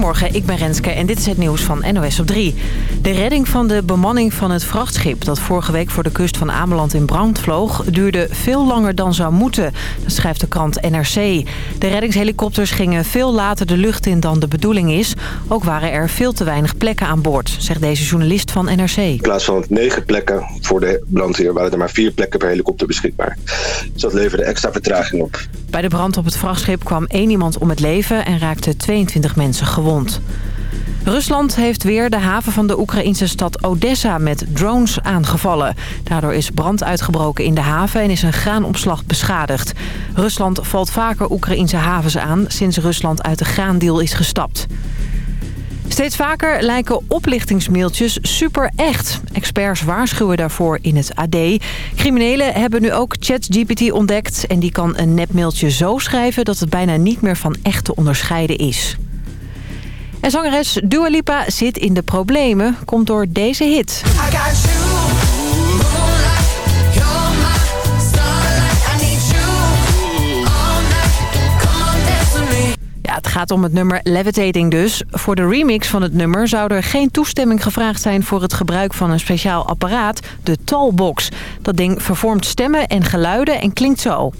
Goedemorgen, ik ben Renske en dit is het nieuws van NOS op 3. De redding van de bemanning van het vrachtschip... dat vorige week voor de kust van Ameland in brand vloog... duurde veel langer dan zou moeten, schrijft de krant NRC. De reddingshelikopters gingen veel later de lucht in dan de bedoeling is. Ook waren er veel te weinig plekken aan boord, zegt deze journalist van NRC. In plaats van negen plekken voor de brandweer... waren er maar vier plekken per helikopter beschikbaar. Dus dat leverde extra vertraging op. Bij de brand op het vrachtschip kwam één iemand om het leven... en raakte 22 mensen gewond. Rusland heeft weer de haven van de Oekraïnse stad Odessa met drones aangevallen. Daardoor is brand uitgebroken in de haven en is een graanopslag beschadigd. Rusland valt vaker Oekraïnse havens aan sinds Rusland uit de graandeal is gestapt. Steeds vaker lijken oplichtingsmailtjes super echt. Experts waarschuwen daarvoor in het AD. Criminelen hebben nu ook ChatGPT ontdekt... en die kan een nepmailtje zo schrijven dat het bijna niet meer van echt te onderscheiden is. En zangeres Dua Lipa zit in de problemen, komt door deze hit. Het gaat om het nummer Levitating dus. Voor de remix van het nummer zou er geen toestemming gevraagd zijn... voor het gebruik van een speciaal apparaat, de Talbox. Dat ding vervormt stemmen en geluiden en klinkt zo.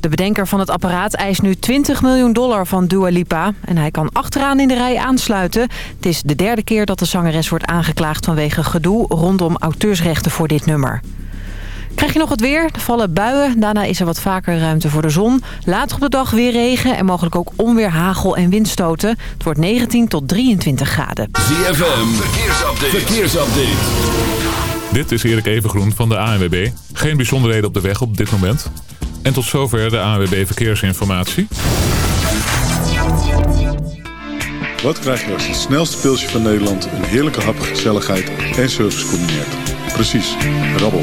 De bedenker van het apparaat eist nu 20 miljoen dollar van Dua Lipa. En hij kan achteraan in de rij aansluiten. Het is de derde keer dat de zangeres wordt aangeklaagd vanwege gedoe... rondom auteursrechten voor dit nummer. Krijg je nog het weer? Er vallen buien. Daarna is er wat vaker ruimte voor de zon. Later op de dag weer regen en mogelijk ook onweer, hagel en windstoten. Het wordt 19 tot 23 graden. ZFM, verkeersupdate. verkeersupdate. Dit is Erik Evengroen van de ANWB. Geen bijzonderheden op de weg op dit moment. En tot zover de ANWB Verkeersinformatie. Wat krijg je als het snelste pilsje van Nederland... een heerlijke hap, gezelligheid en service combineert? Precies, rabbel.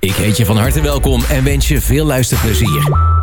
Ik heet je van harte welkom en wens je veel luisterplezier.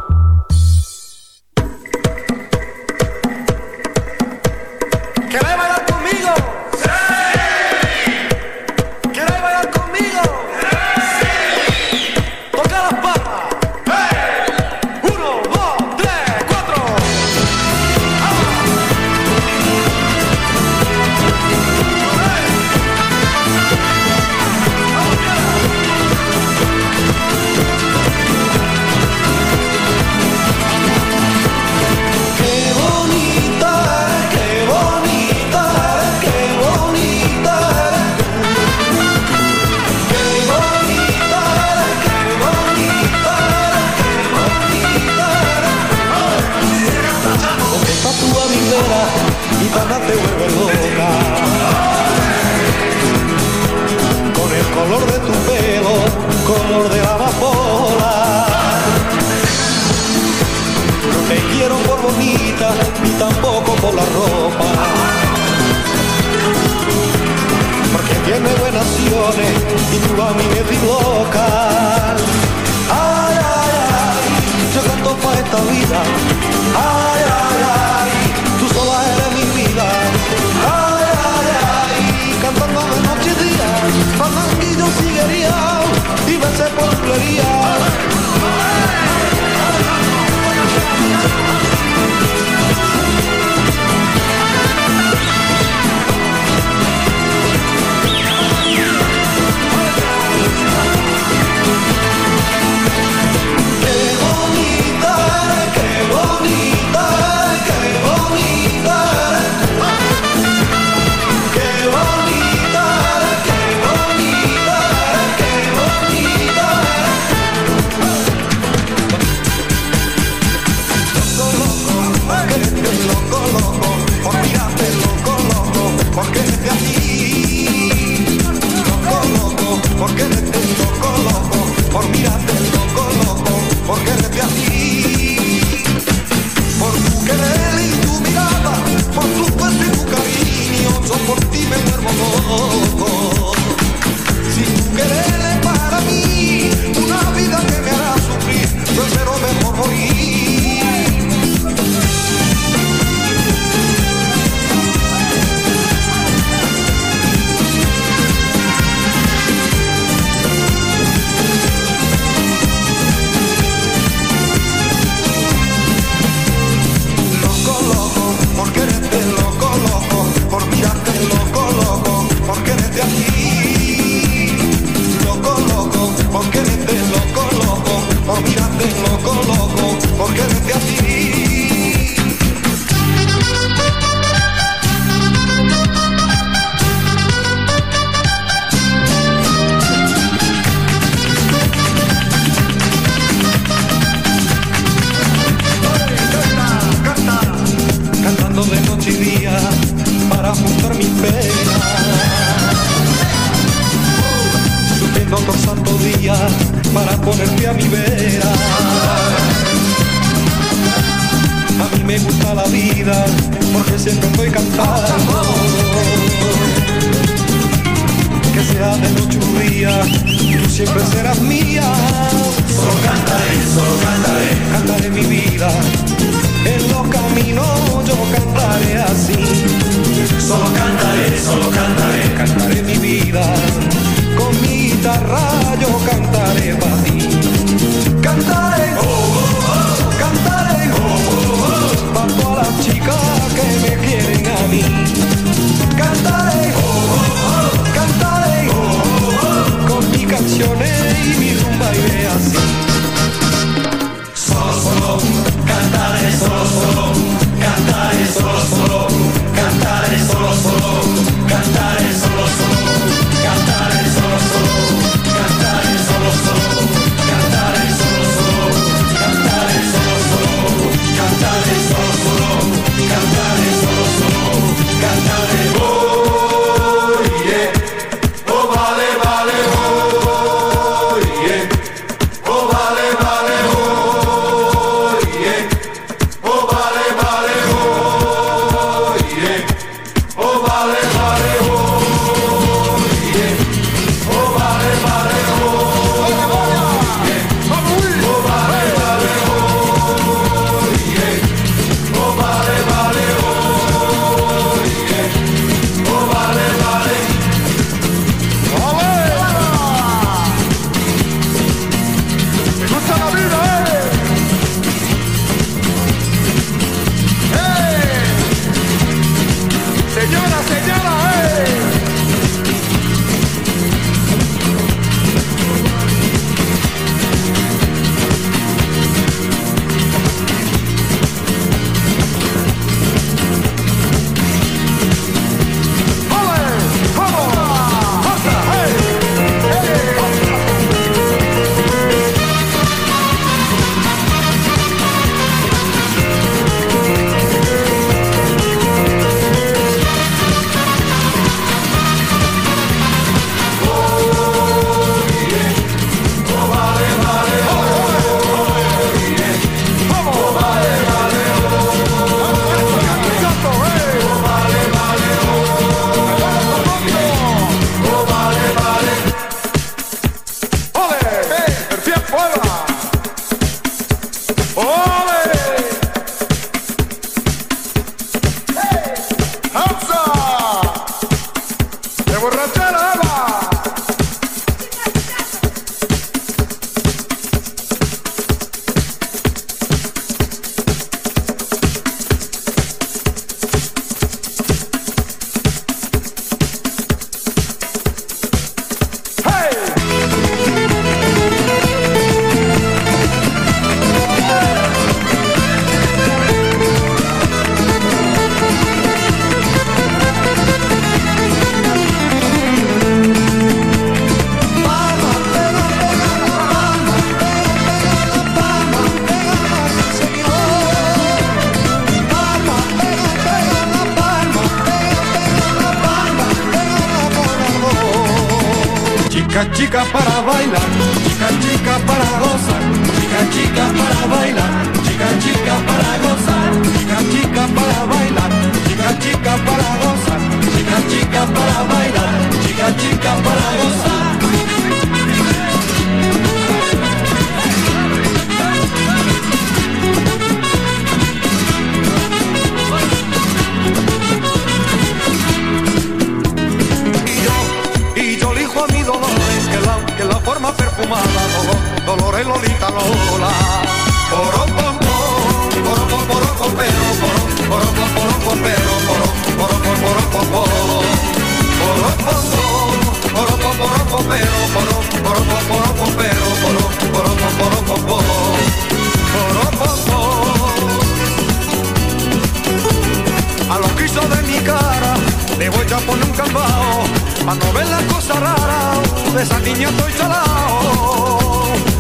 estoy.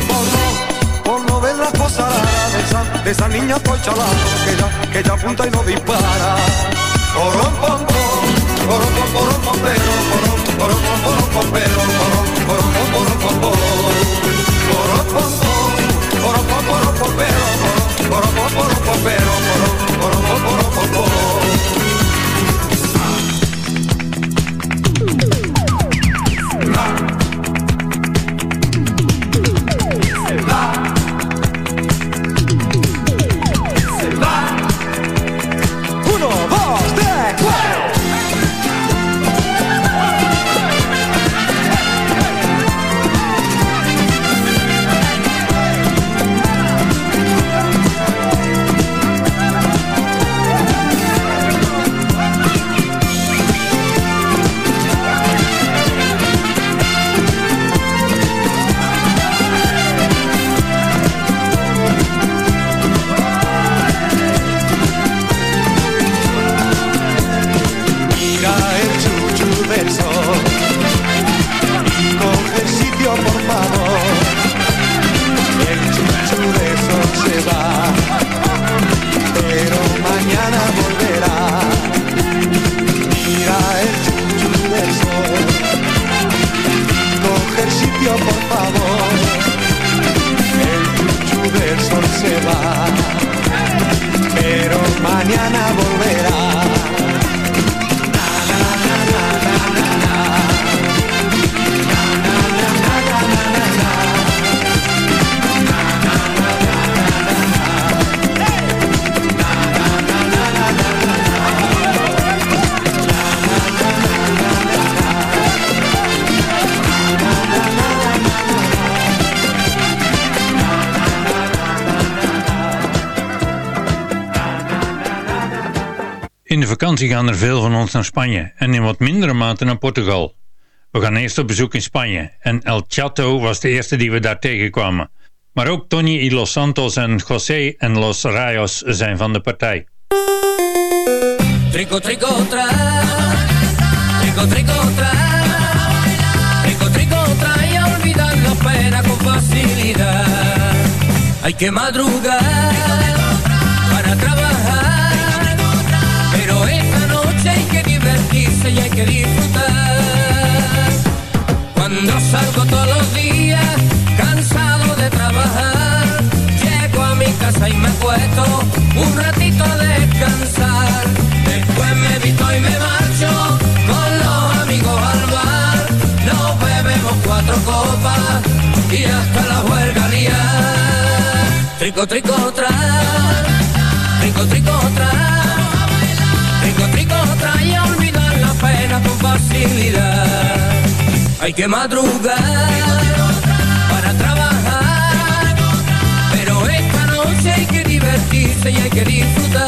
Por no, por no ver las cosas de esa, niña estoy chalado, que ya, que ya apunta y no dispara. Corón, pom, pom, corón, pom, corón, pom, pero, corón, corón, pom, corón, pom, pero, corón, corón, pom, corón, pom, corón, corón, pom, pom, corón, pom, corón. Vakantie gaan er veel van ons naar Spanje en in wat mindere mate naar Portugal. We gaan eerst op bezoek in Spanje en El Chato was de eerste die we daar tegenkwamen. Maar ook Tony y Los Santos en José en Los Rayos zijn van de partij. Trico, trico, tra. Trico, trico. Y olvidar pena con facilidad. Hay que madrugar para trabajar. Y hay que disfrutar. Cuando salgo todos los días, cansado de trabajar, llego a mi casa y me acuesto un ratito a descansar. Después me visto y me marcho con los amigos al bar. Nos bebemos cuatro copas y hasta la huelga liar. Trico, trico, tra, trico, trico, facilidad. Hay que madrugar para trabajar, pero esta noche hay que divertirse y hay que disfrutar.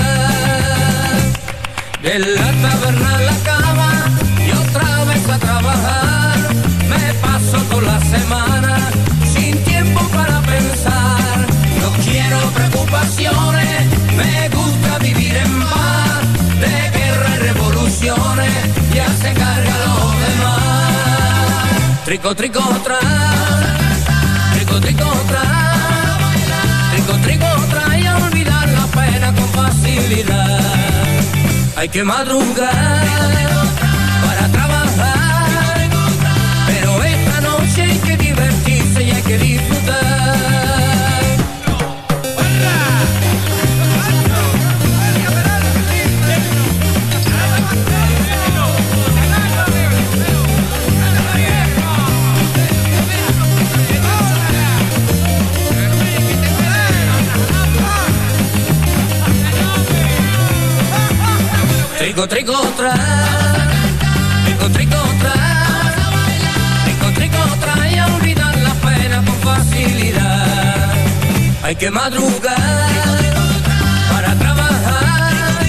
De la taberna a la cama y otra vez a trabajar. Me paso toda la semana sin tiempo para pensar. Trico, trico, tra, trico, trico, tra, trico, trico, tra y a olvidar la pena con facilidad. Hay que madrugar para trabajar, pero esta noche hay que divertirse y hay que disfrutar. Hay que madrugar para trabajar.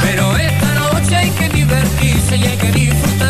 Pero esta noche hay que divertirse y hay que disfrutar.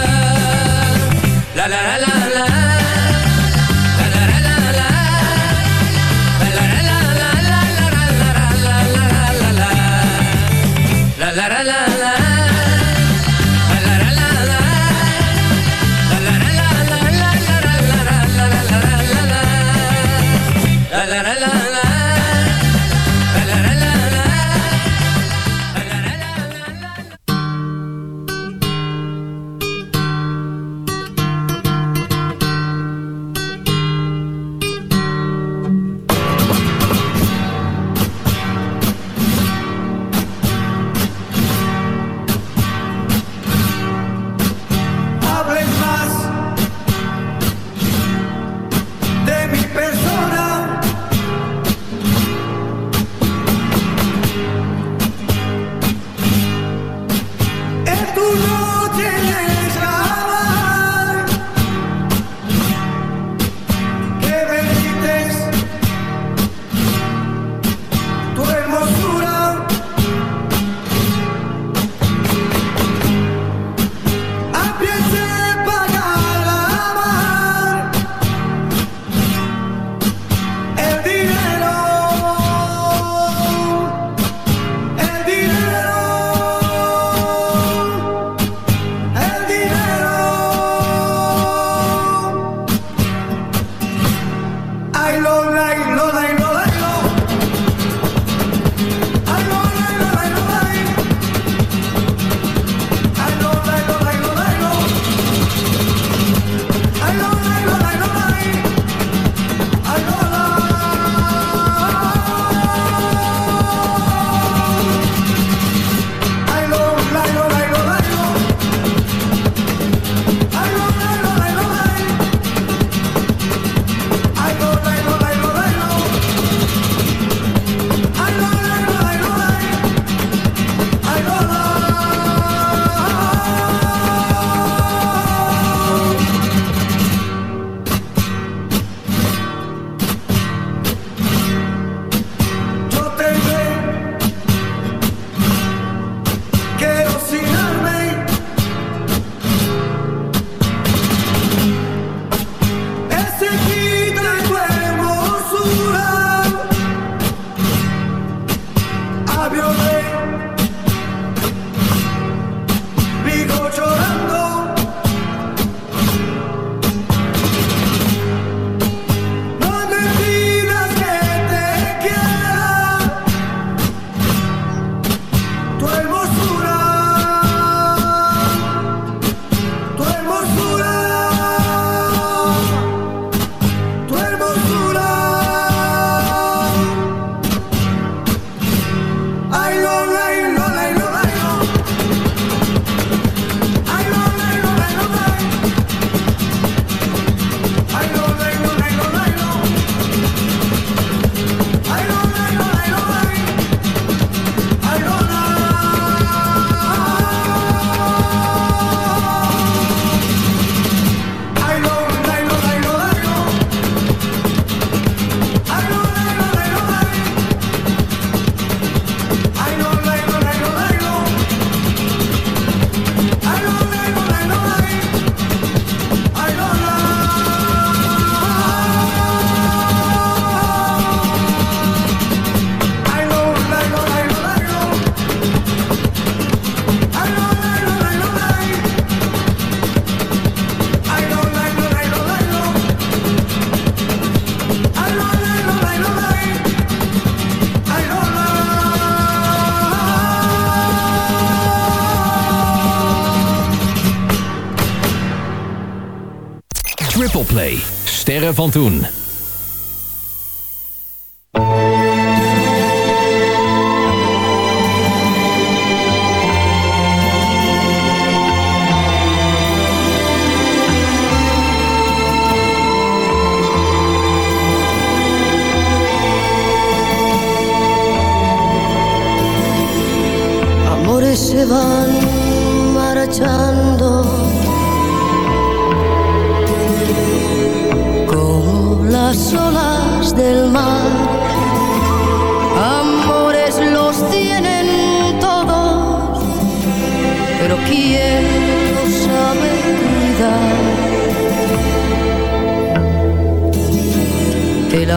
van toen.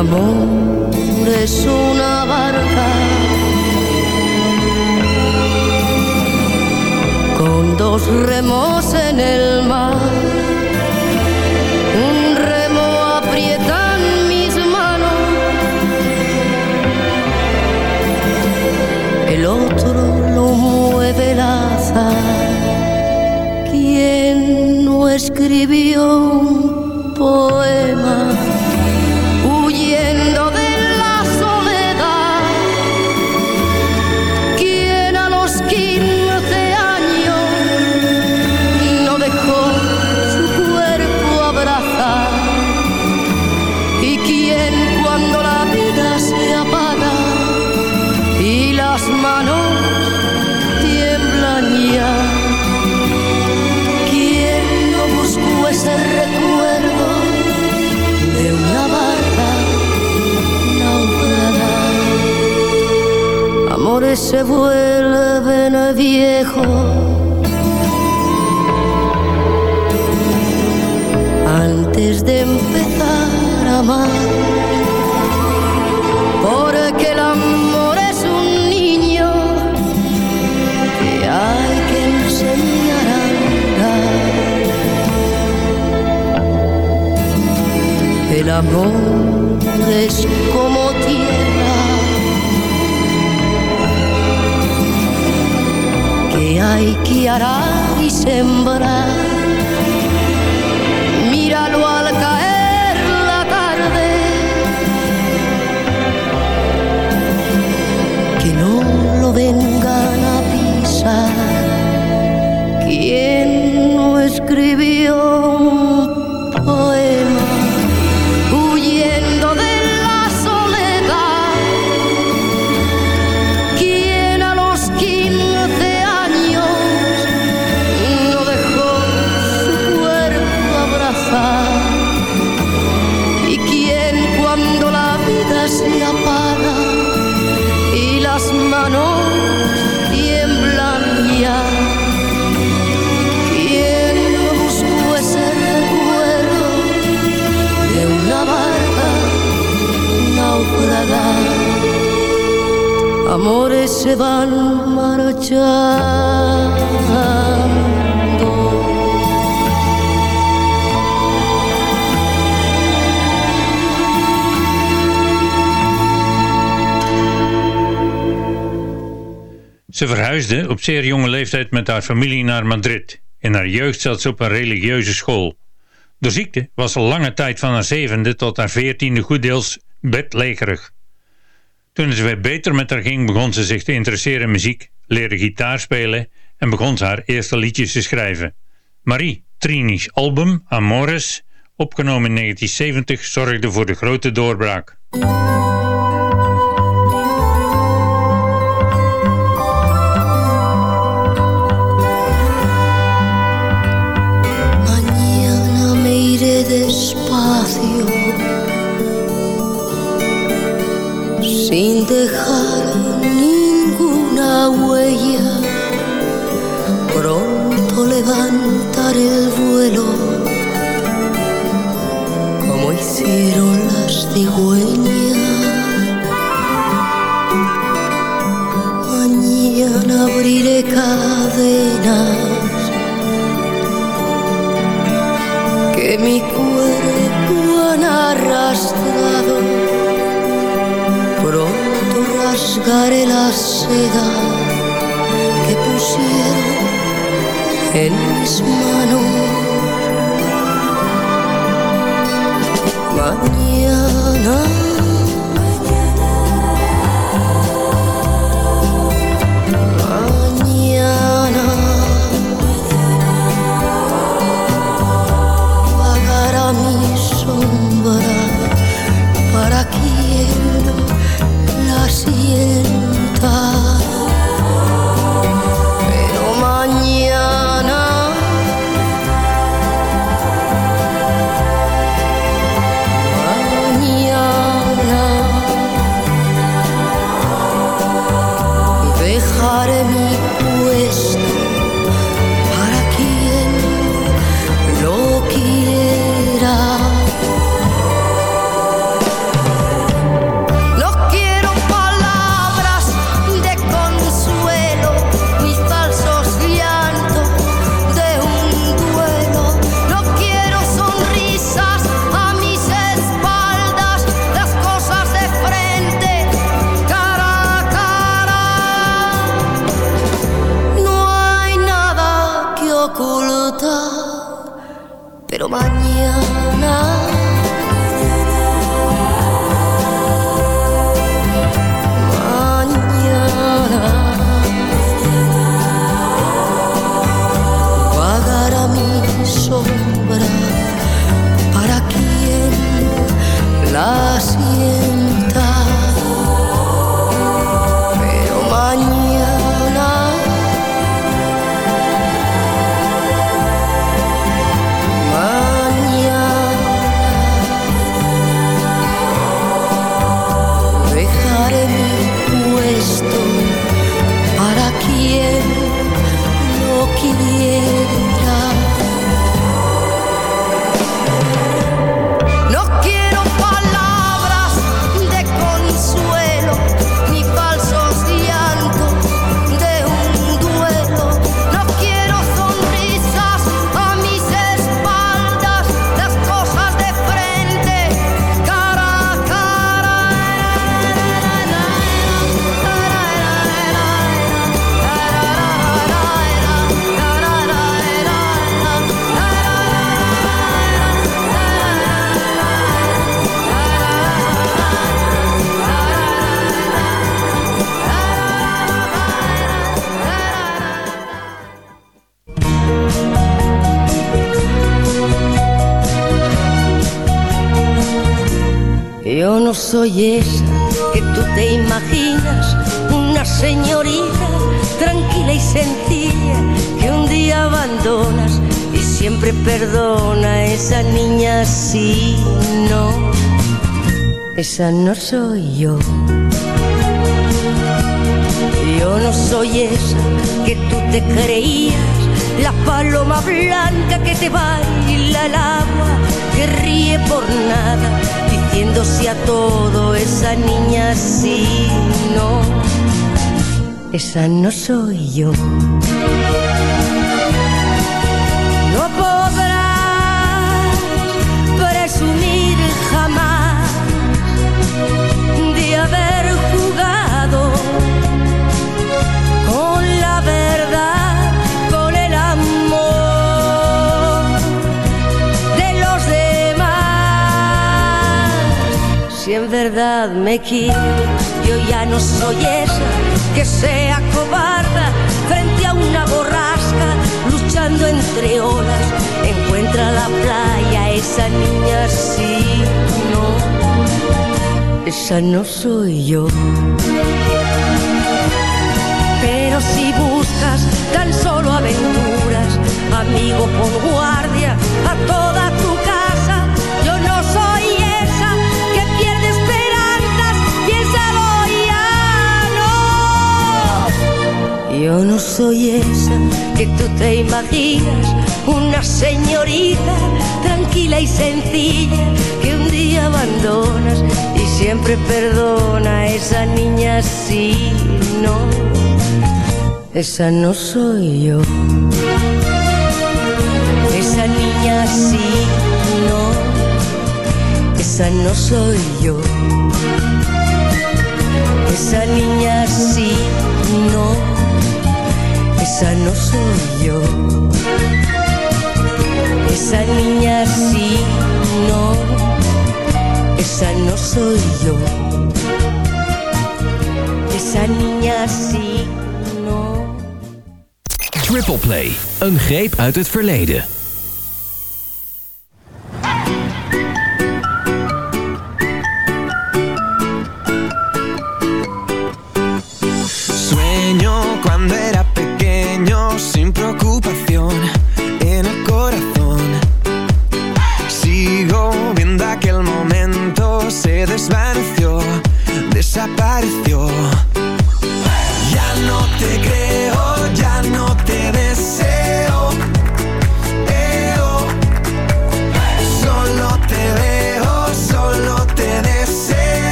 amor es una barca con dos remos en el mar. se vuelven viejos. Antes de empezar a amar December verhuisde op zeer jonge leeftijd met haar familie naar Madrid. In haar jeugd zat ze op een religieuze school. Door ziekte was ze lange tijd van haar zevende tot haar veertiende goeddeels bedlegerig. Toen het weer beter met haar ging begon ze zich te interesseren in muziek, leerde gitaar spelen en begon ze haar eerste liedjes te schrijven. Marie Trini's album Amores, opgenomen in 1970, zorgde voor de grote doorbraak. Ninguna huella. Pronto levantaré el vuelo, como hicieron las cigüeñas. Mañana abriré cadenas que mi cuerpo han arrastrado. Pronto rasgaré la seda que pusieron en mis manos. Mañana. Mañana soy esa que tú te imaginas, una señorita tranquila y sencilla que un día abandonas y siempre perdona esa niña si no. Esa no soy yo. Yo no soy esa que tú te creías, la paloma blanca que te baila al agua, que ríe por nada, diciéndose a todo esa niña sí, no. Esa no soy yo. Verdad me quieres, yo ya no soy esa que sea cobarda frente a una borrasca, luchando entre olas. Encuentra la playa esa niña, sí, no, esa no soy yo. Pero si buscas tan solo aventuras, amigo, pon guardia a toda Yo no soy esa que tú te imaginas, una señorita tranquila y sencilla que un día abandonas y siempre perdona a esa niña si no. Esa no soy yo. Esa niña sí, no. Esa no soy yo. Esa niña sí, no. Esa no soy yo. Esa niña sí, no. Esa no soy yo. Esa niña sí, no. Triple Play, een greep uit het verleden.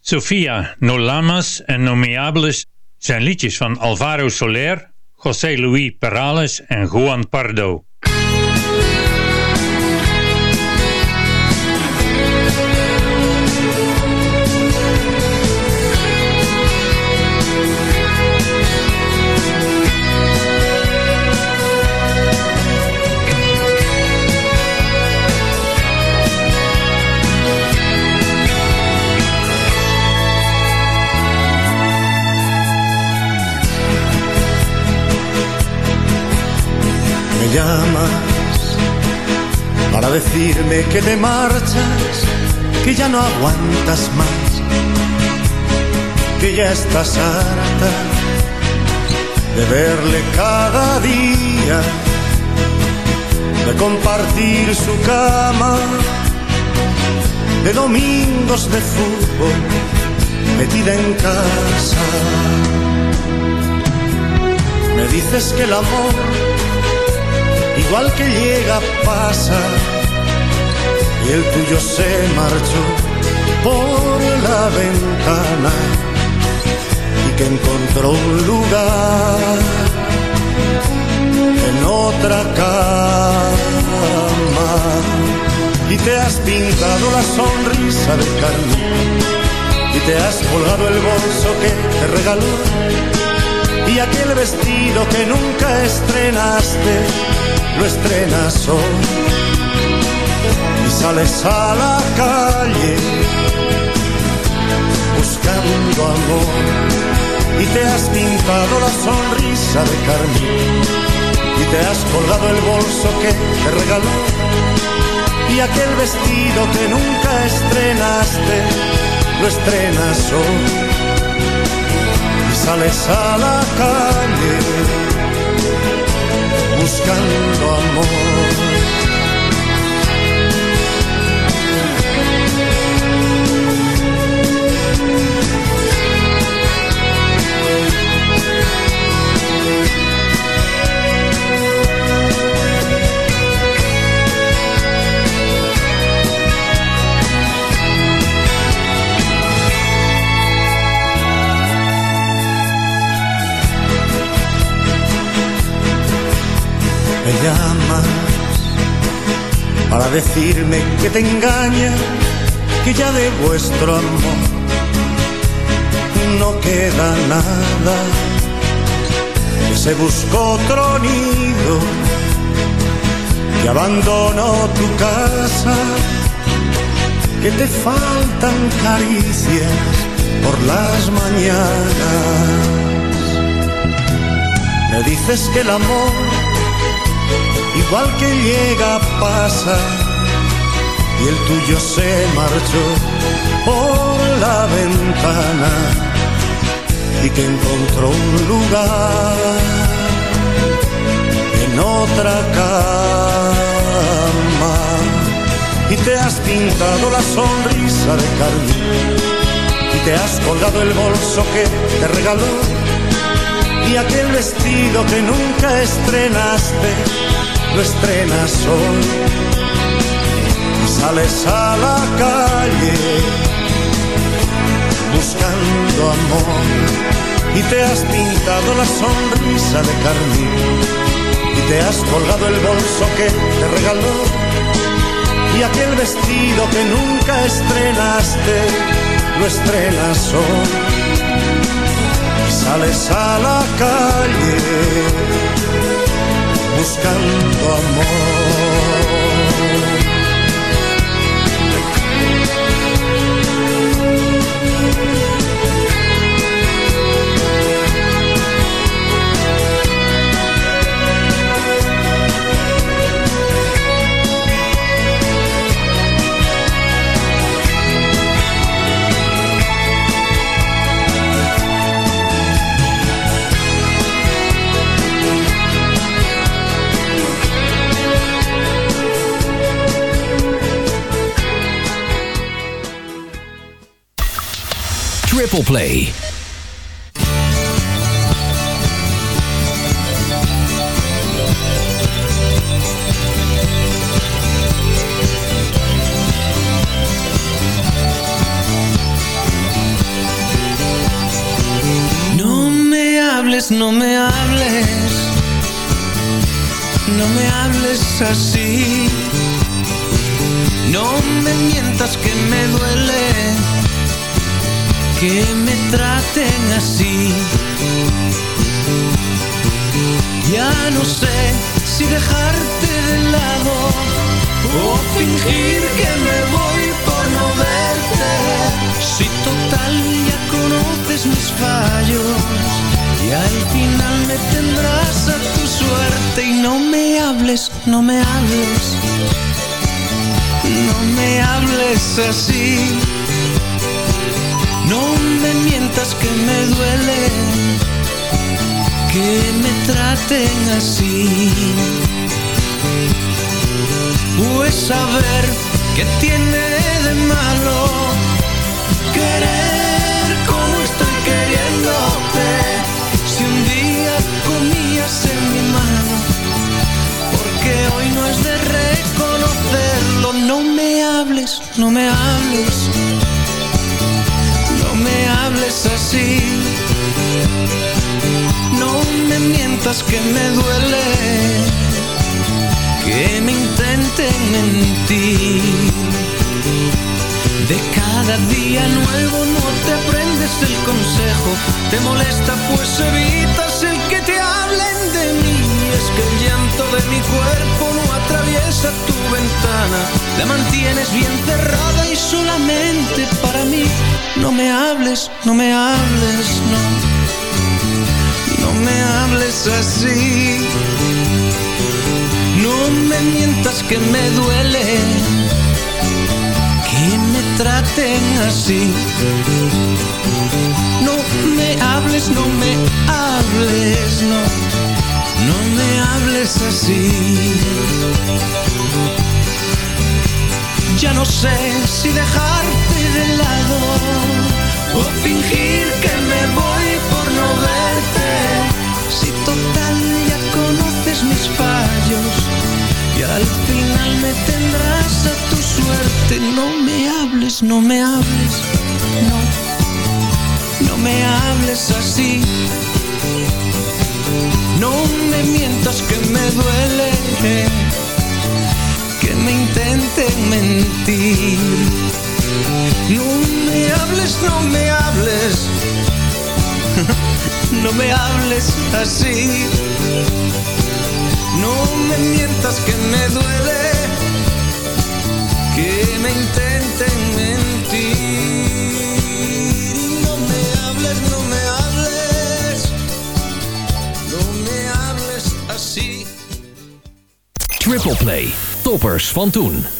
Sofia, No Lamas en Nomeables zijn liedjes van Alvaro Soler, José Luis Perales en Juan Pardo. Llamas para decirme que te marchas, que ya no aguantas más, que ya estás harta de verle cada día, de compartir su cama, de domingos de fútbol metida en casa. Me dices que el amor igual que llega pasa. Y el tuyo se marchó por la ventana y que encontró un lugar en otra cama. Y te has pintado la sonrisa de carne y te has colgado el bolso que te regaló y aquel vestido que nunca estrenaste, lo estrenas hoy. Y sales a la calle buscando amor y te has pintado la sonrisa de carmín y te has colgado el bolso que te regaló y aquel vestido que nunca estrenaste, lo estrenas hoy sales a la calle buscando amor. Llamas para decirme que te engaña, que ya de vuestro amor no queda nada, que se buscó otro nido, que abandonó tu casa, que te faltan caricias por las mañanas. Me dices que el amor igual que llega pasa y el tuyo se marchó por la ventana y que encontró un lugar en otra cama. Y te has pintado la sonrisa de carmín y te has colgado el bolso que te regaló y aquel vestido que nunca estrenaste lo estrenas hoy sales a la calle buscando amor y te has pintado la sonrisa de carmín y te has colgado el bolso que te regaló y aquel vestido que nunca estrenaste lo estrenas hoy. Y sales a la calle buscando amor. Play. No me hables, no me hables, no me hables así. No me mientas que me duele que me traten así. Ya no sé si dejarte de lado o fingir que me voy por no verte. Si total ya conoces mis fallos y al final me tendrás a tu suerte y no me hables, no me hables, no me hables así. No me mientas que me duele que me traten así. Pues saber que tiene de malo querer como estoy queriéndote. Si un día comías en mi mano, porque hoy no es de reconocerlo. No me hables, no me hables, me hables así. No me mientas que me duele que me intenten mentir. De cada día nuevo no te aprendes el consejo, te molesta pues evitas el que te. Es que el llanto de mi cuerpo no atraviesa tu ventana, la mantienes bien cerrada y solamente para mí. No me hables, no me hables, no. No me hables así. No me mientas que me duele que me traten así. No me hables, no me hables, no. Hables así. Ya no sé si dejarte de lado o fingir que me voy por no verte. Si total ya conoces mis fallos y al final me tendrás a tu suerte. No me hables, no me hables, no, no me hables así. No me mientas que me duele que me intenten mentir. No me hables, no me hables, no me hables así. No me mientas que me duele que me intenten así. Triple Play. Toppers van toen.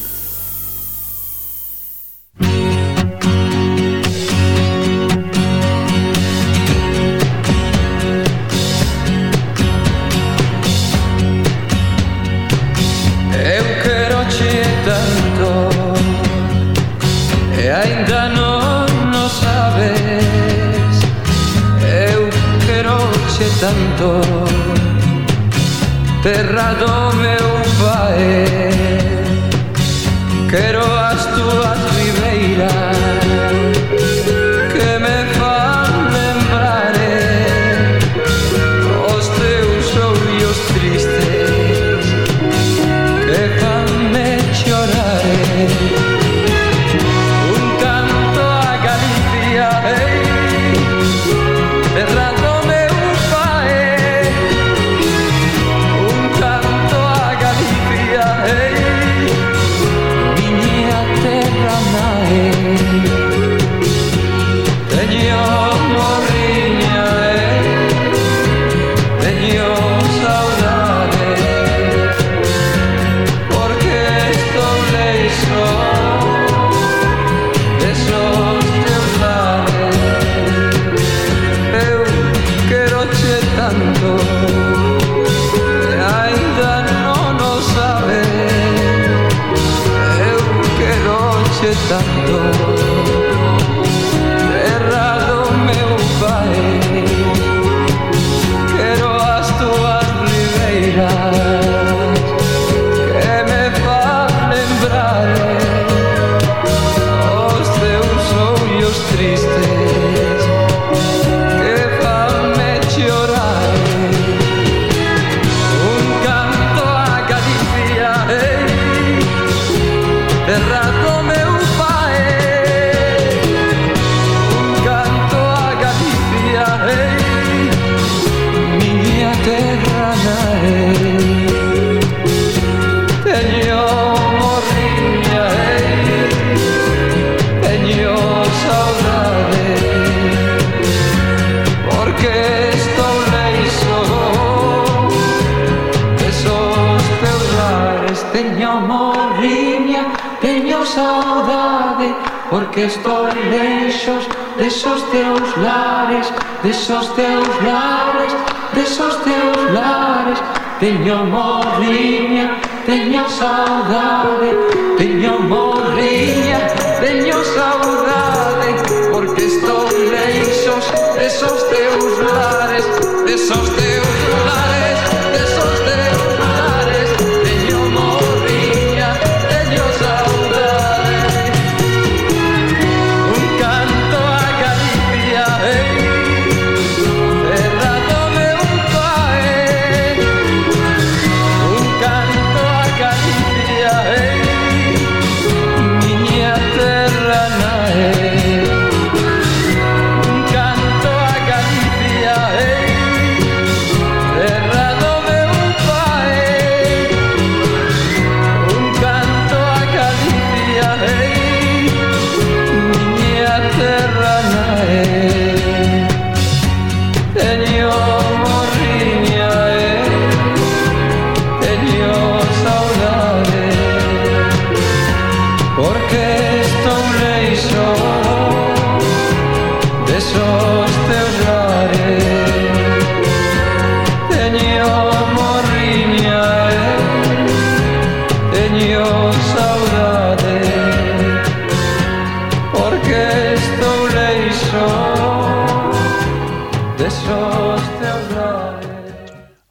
Teño morriña, teño saudade, teño morriña, teño saudade, porque estou leixos desos teus lares, desos teus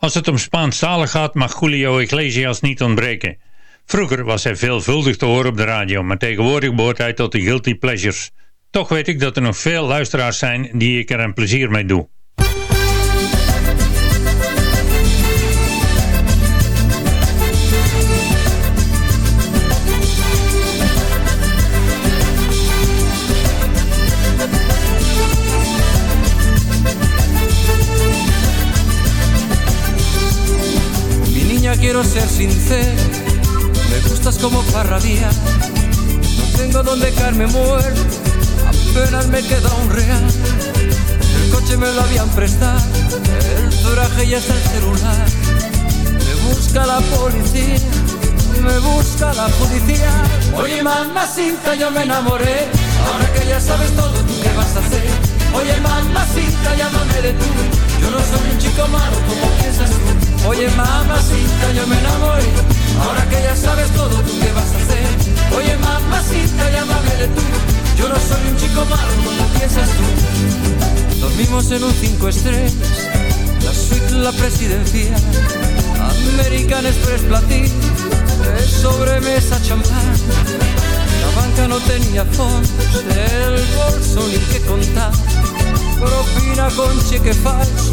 Als het om Spaanstalig gaat mag Julio Iglesias niet ontbreken. Vroeger was hij veelvuldig te horen op de radio, maar tegenwoordig behoort hij tot de guilty pleasures. Toch weet ik dat er nog veel luisteraars zijn die ik er een plezier mee doe. Quiero ser sincero, me gustas como parrabía. No tengo donde caerme muerto, apenas me queda un real. El coche me lo habían prestado, el traje y hasta el celular. Me busca la policía, me busca la policía. Oye, mamacita, yo me enamoré, ahora que ya sabes todo, ¿tú qué vas a hacer? Oye, mamacita, llámame de tú, yo no soy un chico malo como piensas tú. Oye, mamacita, yo me enamoré, ahora que ya sabes todo, ¿tú qué vas a hacer? Oye, mamacita, llámame tú, yo no soy un chico malo como piensas tú. Dormimos en un cinco estrellas, la suite, la presidencia, American Express Platinum, de sobremesa champán. La banca no tenía fondos, el bolso ni que contar. Propina con cheque falso,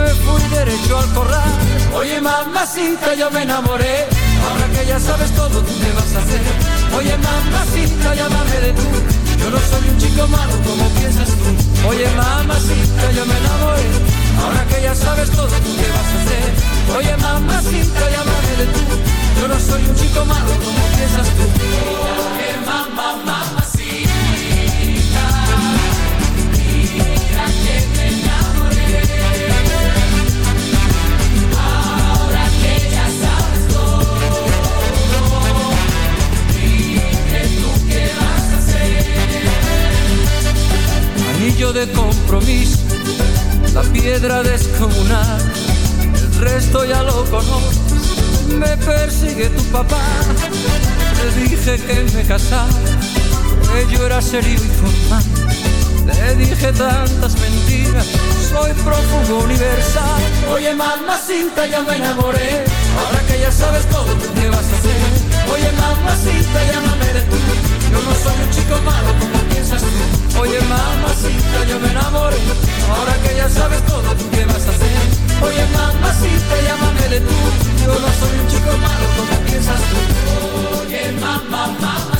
me fui derecho al corral. Oye, mamacita, yo me enamoré. Ahora que ya sabes todo, ¿tú qué vas a hacer? Oye, mamacita, llámame de tú. Yo no soy un chico malo como piensas tú. Oye, mamacita, yo me enamoré. Ahora que ya sabes todo, ¿tú qué vas a hacer? Oye, mamacita, llámame de tú. Yo no soy un chico malo como piensas tú. Oye, mamá, mamacita. Anillo de compromiso, la piedra descomunal, el resto ya lo conoces. Me persigue tu papá, te dije que me casara, que yo era serio y formal. Te dije tantas mentiras, soy prófugo universal. Oye, mamacita, ya me enamoré. Ahora que ya sabes todo, ¿tú qué vas a hacer? Oye, mamacita, llámame de tú. Yo no soy un chico malo como piensas tú. Oye, mamacita, yo me enamoré. Ahora que ya sabes todo, ¿tú qué vas a hacer? Oye, mamacita, llámame de tú. Yo no soy un chico malo como piensas tú. Oye, mamá, mamacita.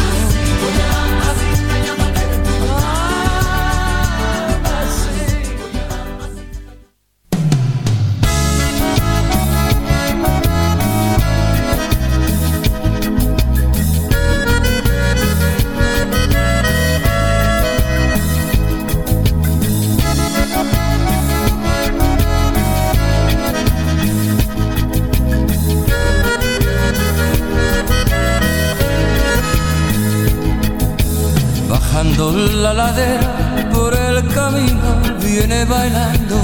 Bajando la ladera por el camino viene bailando.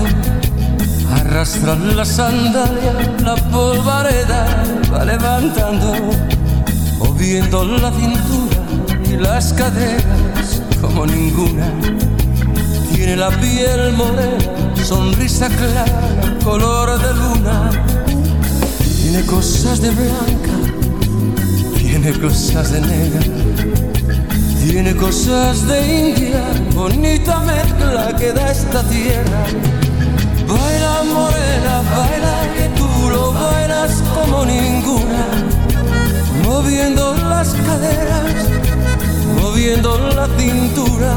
Arrastra la sandalia, la polvareda va levantando, moviendo la cintura y las caderas como ninguna. Tiene la piel morena, sonrisa clara, color de luna. Tiene cosas de blanca, tiene cosas de negra. Tiene cosas de India, bonita mezcla que da esta tierra. Baila morena, baila que tú lo bailas como ninguna. Moviendo las caderas, moviendo la cintura.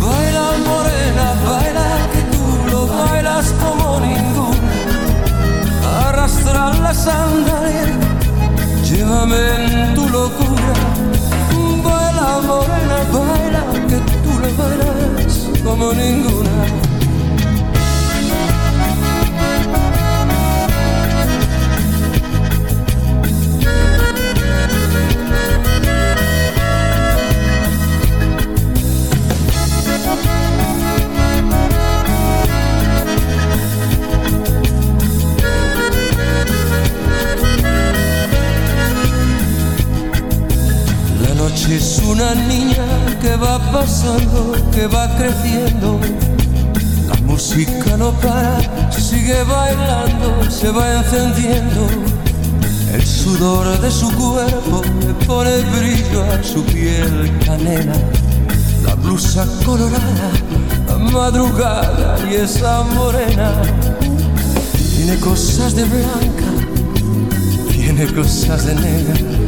Baila morena, baila que tú lo bailas como ninguna. Arrastra la sandalia, llévame en tu locura. Morena, baila que tú lo bailas como ninguna. Es una niña que va pasando, que va creciendo. La música no para, sigue bailando, se va encendiendo. El sudor de su cuerpo le pone brillo a su piel canela. La blusa colorada, la madrugada y esa morena. Tiene cosas de blanca, tiene cosas de negra.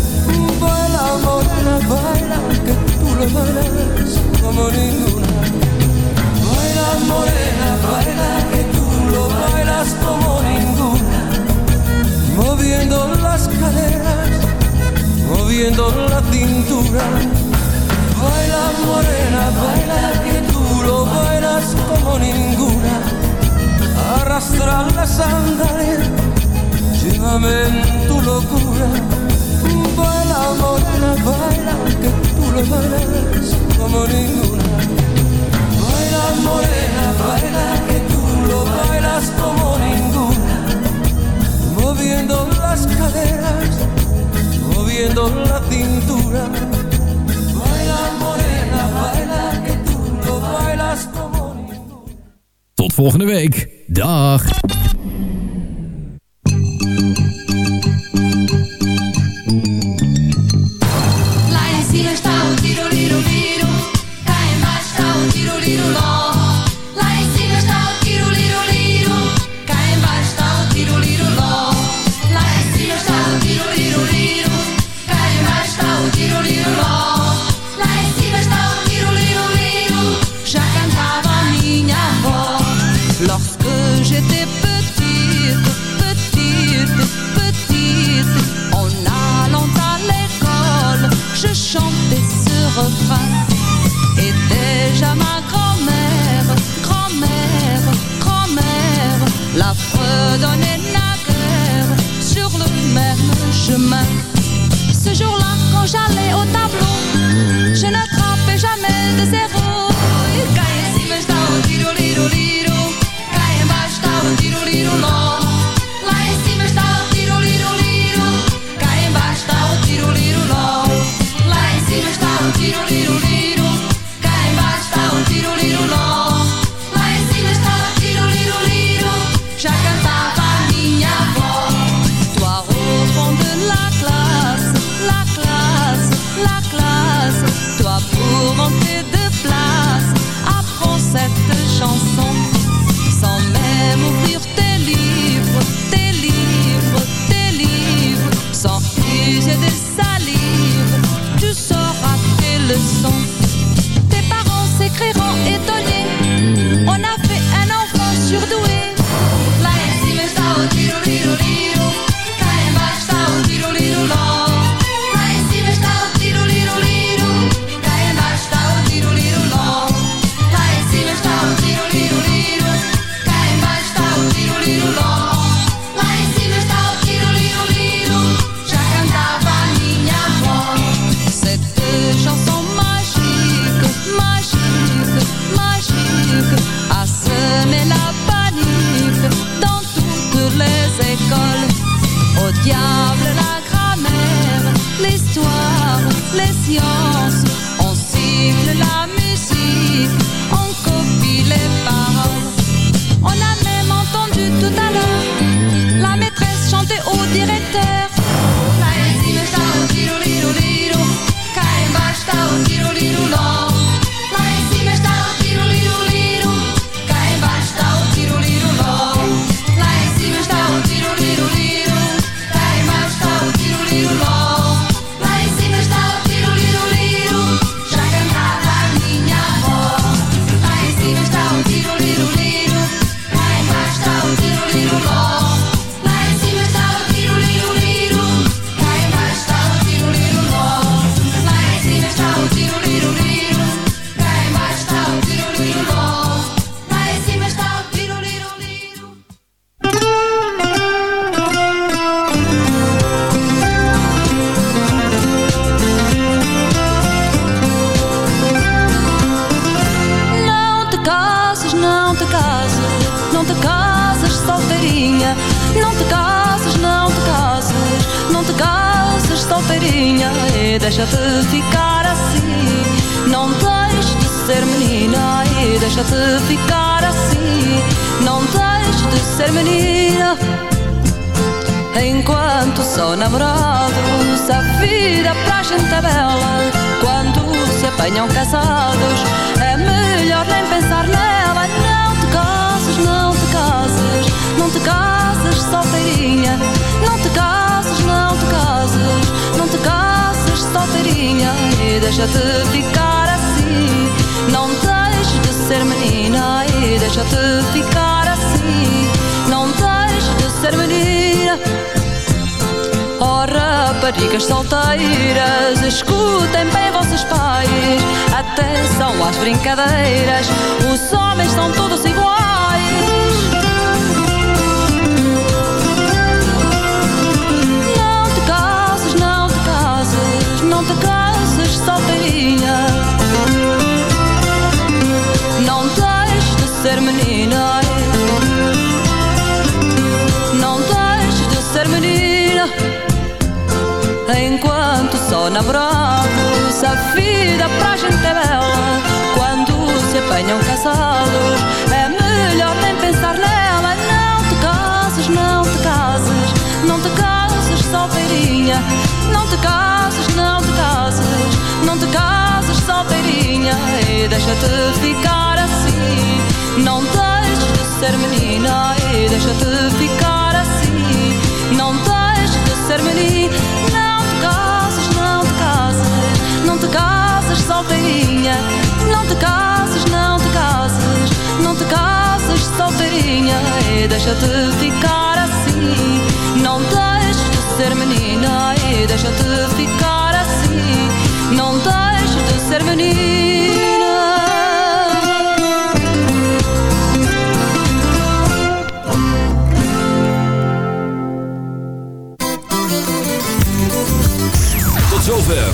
Morena, baila, que tú lo bailas como ninguna. Baila morena, baila, que tú lo bailas como ninguna. Moviendo las caderas, moviendo la cintura. Baila morena, baila, que tú lo bailas como ninguna. Arrastra la sandalia, llévame en tu locura. Morena, baila, que tú lo bailas como ninguna. Baila morena, baila, que tú lo bailas como ninguna. Moviendo las caderas, moviendo la cintura. Baila morena, baila, que tú lo bailas como Tot volgende week. Dag. les sciences raparigas solteiras, escutem bem vossos pais. Atenção às brincadeiras, os homens são todos Namorados, a vida pra gente é bela. Quando se apanham casados, é melhor nem pensar nela. Não te cases, não te cases, não te cases, solteirinha. Não te cases, não te cases, não te cases, solteirinha. E deixa-te ficar assim. Não deixes de ser menina e deixa-te ficar assim. Não deixes de ser menina. Cases, solteirinha. Não te cases, não te cases, não te cases, solteirinha. E deixa-te ficar assim. Não deixes de ser menina e deixa-te ficar assim. Não deixes de ser menina.